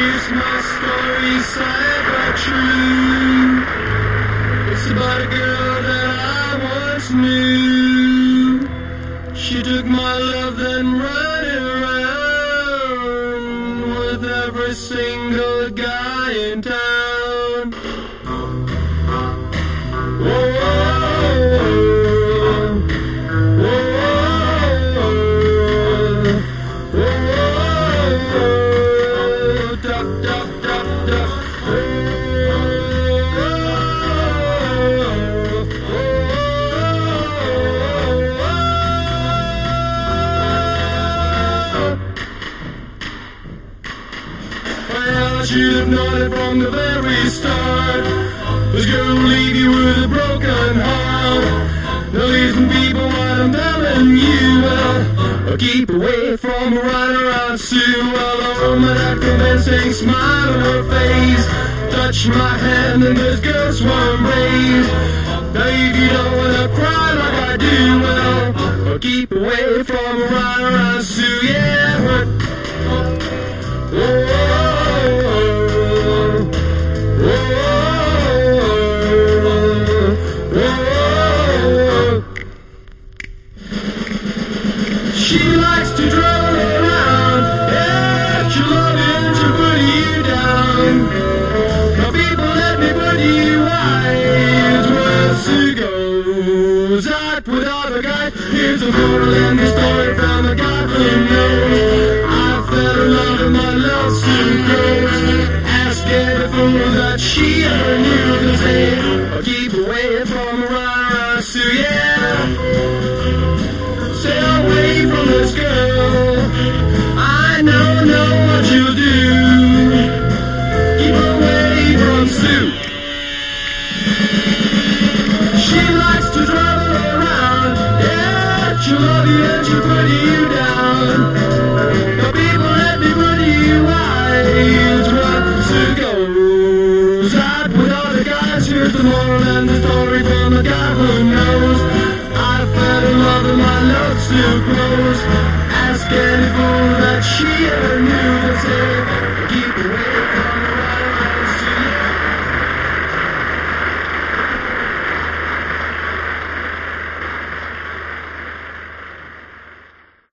Here's my story, but true. It's about a girl that I once knew. She took my love, and ran it around with every single guy in town. Should have known it from the very start. This girl will leave you with a broken keep away from her Runaround Sue. Well, a woman that convincing smile on her face. Touch my hand and this girl swam raised. Now if you don't wanna cry like I do, well, keep away from her Runaround Sue. With other guys. Here's a moral and the story from a guy who knows. I fell in love with my love You and you down. The people you out with other guys. Here's the moral and the story from a guy who knows. I fell in love with my love Sue grows.